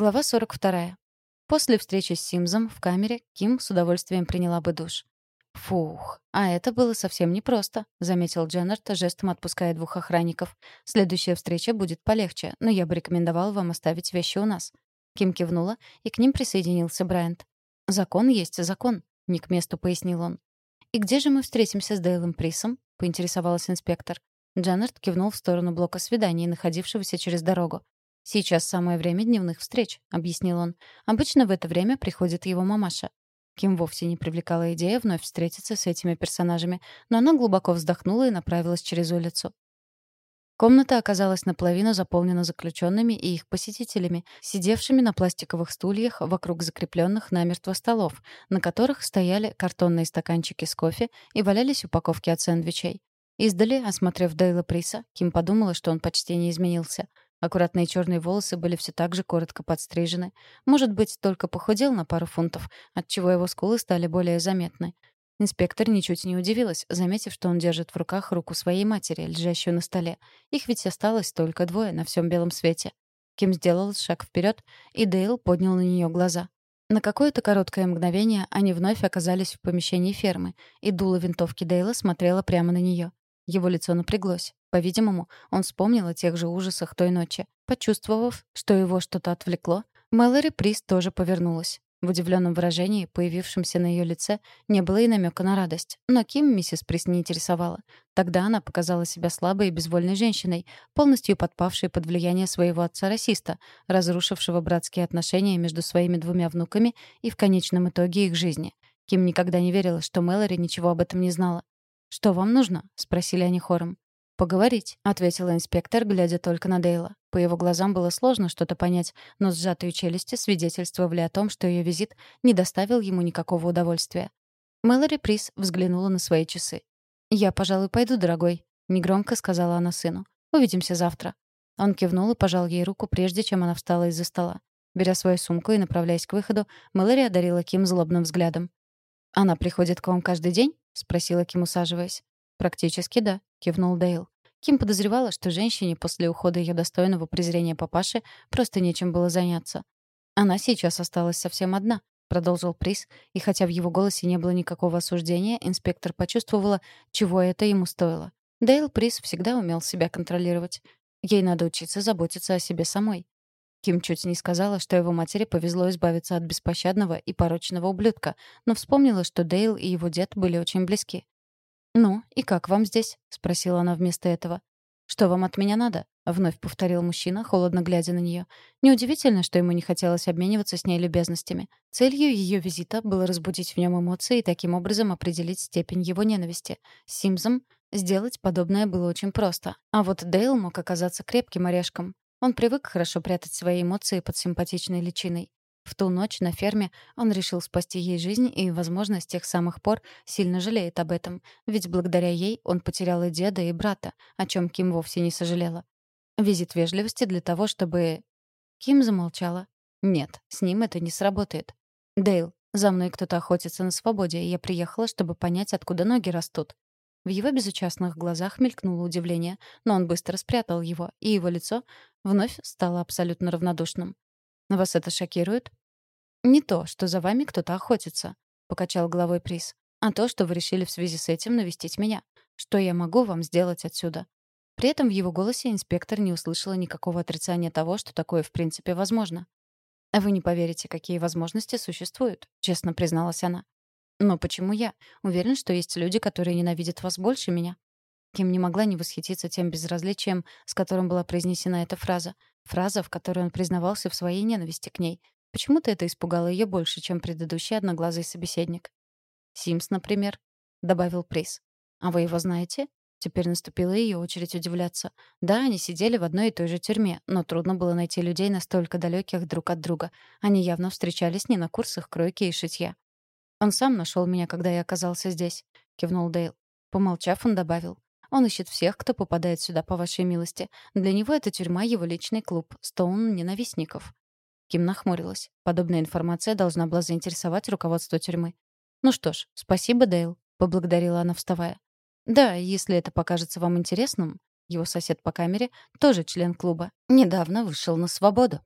Глава 42. После встречи с Симзом в камере Ким с удовольствием приняла бы душ. «Фух, а это было совсем непросто», — заметил Дженнард, жестом отпуская двух охранников. «Следующая встреча будет полегче, но я бы рекомендовал вам оставить вещи у нас». Ким кивнула, и к ним присоединился Брайант. «Закон есть закон», — не к месту пояснил он. «И где же мы встретимся с Дейлом Присом?» — поинтересовалась инспектор. Дженнард кивнул в сторону блока свиданий, находившегося через дорогу. «Сейчас самое время дневных встреч», — объяснил он. «Обычно в это время приходит его мамаша. Ким вовсе не привлекала идея вновь встретиться с этими персонажами, но она глубоко вздохнула и направилась через улицу. Комната оказалась наполовину заполнена заключенными и их посетителями, сидевшими на пластиковых стульях вокруг закрепленных намертво столов, на которых стояли картонные стаканчики с кофе и валялись упаковки от сэндвичей. Издали, осмотрев Дейла Приса, Ким подумала, что он почти не изменился — Аккуратные черные волосы были все так же коротко подстрижены. Может быть, только похудел на пару фунтов, отчего его скулы стали более заметны. Инспектор ничуть не удивилась, заметив, что он держит в руках руку своей матери, лежащую на столе. Их ведь осталось только двое на всем белом свете. Ким сделал шаг вперед, и Дейл поднял на нее глаза. На какое-то короткое мгновение они вновь оказались в помещении фермы, и дуло винтовки Дейла смотрело прямо на нее. Его лицо напряглось. По-видимому, он вспомнил о тех же ужасах той ночи. Почувствовав, что его что-то отвлекло, Мэлори Прист тоже повернулась. В удивленном выражении, появившемся на ее лице, не было и намека на радость. Но Ким миссис Прист не интересовала. Тогда она показала себя слабой и безвольной женщиной, полностью подпавшей под влияние своего отца-расиста, разрушившего братские отношения между своими двумя внуками и в конечном итоге их жизни. Ким никогда не верила, что Мэлори ничего об этом не знала. «Что вам нужно?» — спросили они хором. «Поговорить», — ответила инспектор, глядя только на Дейла. По его глазам было сложно что-то понять, но сжатые челюсти свидетельствовали о том, что ее визит не доставил ему никакого удовольствия. Мэлори Прис взглянула на свои часы. «Я, пожалуй, пойду, дорогой», — негромко сказала она сыну. «Увидимся завтра». Он кивнул и пожал ей руку, прежде чем она встала из-за стола. Беря свою сумку и направляясь к выходу, Мэлори одарила Ким злобным взглядом. «Она приходит к вам каждый день?» — спросила Ким, усаживаясь. «Практически да», — кивнул Дейл. Ким подозревала, что женщине после ухода ее достойного презрения папаши просто нечем было заняться. «Она сейчас осталась совсем одна», — продолжил Прис, и хотя в его голосе не было никакого осуждения, инспектор почувствовала, чего это ему стоило. Дейл Прис всегда умел себя контролировать. Ей надо учиться заботиться о себе самой. Ким чуть не сказала, что его матери повезло избавиться от беспощадного и порочного ублюдка, но вспомнила, что Дейл и его дед были очень близки. «Ну, и как вам здесь?» — спросила она вместо этого. «Что вам от меня надо?» — вновь повторил мужчина, холодно глядя на нее. Неудивительно, что ему не хотелось обмениваться с ней любезностями. Целью ее визита было разбудить в нем эмоции и таким образом определить степень его ненависти. Симзом сделать подобное было очень просто. А вот Дейл мог оказаться крепким орешком. Он привык хорошо прятать свои эмоции под симпатичной личиной. В ту ночь на ферме он решил спасти ей жизнь и, возможно, с тех самых пор сильно жалеет об этом, ведь благодаря ей он потерял и деда, и брата, о чем Ким вовсе не сожалела. Визит вежливости для того, чтобы... Ким замолчала. Нет, с ним это не сработает. Дейл, за мной кто-то охотится на свободе, и я приехала, чтобы понять, откуда ноги растут. В его безучастных глазах мелькнуло удивление, но он быстро спрятал его, и его лицо вновь стало абсолютно равнодушным. «Вас это шокирует?» «Не то, что за вами кто-то охотится», — покачал головой Приз, «а то, что вы решили в связи с этим навестить меня. Что я могу вам сделать отсюда?» При этом в его голосе инспектор не услышала никакого отрицания того, что такое в принципе возможно. «Вы не поверите, какие возможности существуют», — честно призналась она. «Но почему я? Уверен, что есть люди, которые ненавидят вас больше меня». Ким не могла не восхититься тем безразличием, с которым была произнесена эта фраза. Фраза, в которой он признавался в своей ненависти к ней. Почему-то это испугало ее больше, чем предыдущий одноглазый собеседник. «Симс, например», — добавил Прис. «А вы его знаете?» Теперь наступила ее очередь удивляться. Да, они сидели в одной и той же тюрьме, но трудно было найти людей настолько далеких друг от друга. Они явно встречались не на курсах кройки и шитья. «Он сам нашел меня, когда я оказался здесь», — кивнул Дейл. Помолчав, он добавил. «Он ищет всех, кто попадает сюда по вашей милости. Для него эта тюрьма — его личный клуб, стоун ненавистников. Ким нахмурилась. Подобная информация должна была заинтересовать руководство тюрьмы. «Ну что ж, спасибо, Дейл», — поблагодарила она, вставая. «Да, если это покажется вам интересным», его сосед по камере, тоже член клуба, недавно вышел на свободу.